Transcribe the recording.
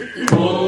Oh.